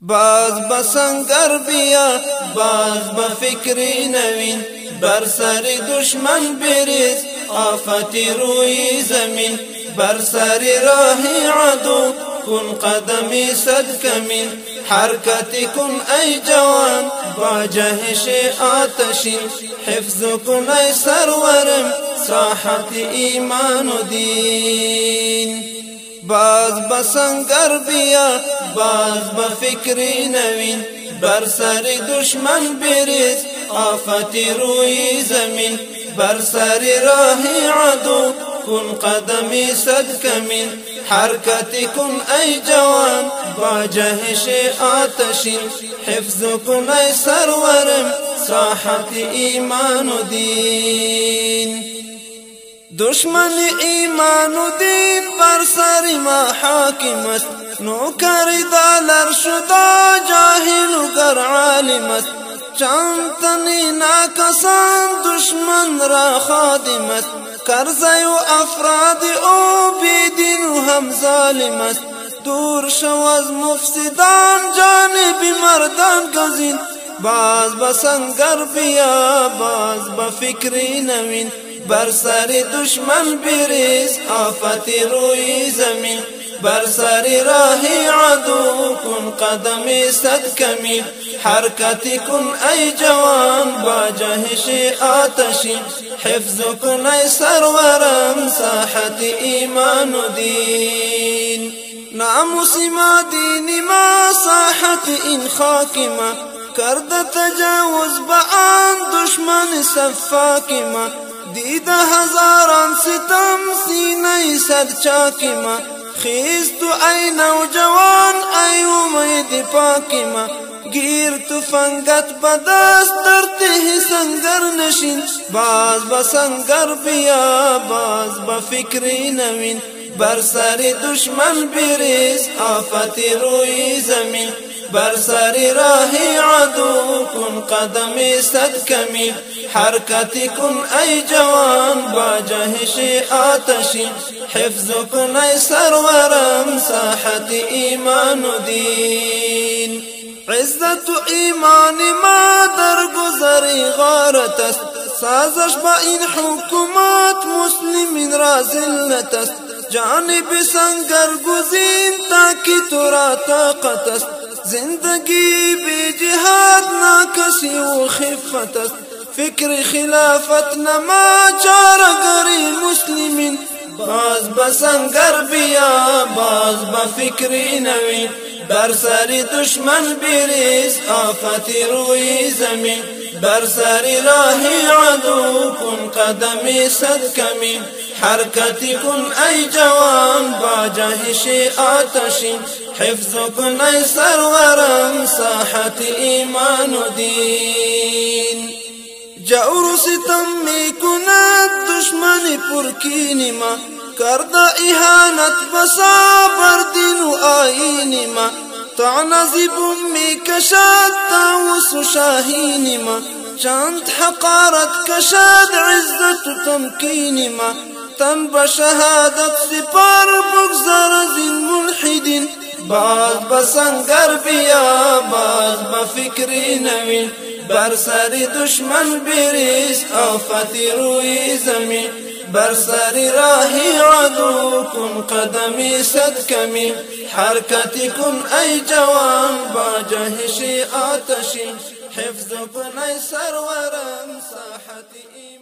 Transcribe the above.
باز بسنگر بیا باز بفکری نوین بر سر دشمن بریز آفتی روی زمین بر سر راه عدو کن قدمی صد کمین حرکت کن ای جوان جهش آتشین حفظ کن ای سرورم ساحت ایمان و دین. باز بسنگر بیا باز بفکری نوین. بر سر دشمن بریز آفتی روی زمین. بر سر راه عدو کن قدمی صد کمین. حرکت کن ای جوان با جهش آتشین. حفظ کن ای سرورم ساحت ایمان و دین. دشمن ایمان و دین بر سر ما حاکم است. نوکر دالر شدا جاهل گر عالم است. چند تنی ناکسان دشمن را خادم است. کرزی و افراد او بیدین و هم ظالم است. دور شو از مفسدان جانب مردان گزین. باز بسنگر بیا باز بفکری نوین. بر سر دشمن بریز آفتی روی زمین. بر سر راه عدو کن قدمی صد کمین حرکت کن ای جوان با جهش آتشین حفظ کن ای سرورم ساحت ایمان و دین. ناموس ما دین ما ساحت این خاک ما. کرد تجاوز با آن دشمن سفاک ما. دید هزاران ستم سینه صد چاک ما. خیز تو ای نوجوان ای امید پاک ما. گیر تو فنگت بدست در ته سنگر نشین. باز بسنگر بیا باز بفکری نوین. بر سر دشمن بریز آفتی روی زمین بر سر راه عدو کن قدمی صد کمین حرکت کن ای جوان با جهش آتشین حفظ کن ای سرورم ساحت ایمان و دین عزت ایمان ما در گذری غارت است سازش با این حکومت مسلمین را ذلت است. جانب سنگر گزین تاکی تو را طاقت است. زندگی بی جهاد ناکسی و خفت است فکر خلافت نما چارگری مسلمین۔ باز بسنگر بیا باز بفکری نوین۔ بر سر دشمن بریز آفتی روی زمین۔ بر سر راه عدو کن قدمی صد کمین حرکت کن ای جوان با جهش آتشین حفظ کن ای سرورم ساحت ایمان و دین جور ستم می کند دشمن پرکین ما کرد اهانت بسا بر و آین ما. تعنزب می کشد تاوس شاهین ما. چند حقارت عزت و تمکین ما. تن بشهادت سپار بگذر از این ملحدین. باز بسنگر بیا باز بفکری نوین. دشمن بریز آفتی روی زمین. بر سر راه عدو کن قدمی صد کمی حرکت کن ای جوان با جهش آتشی حفظ کن ای سرورم ساحت ایمان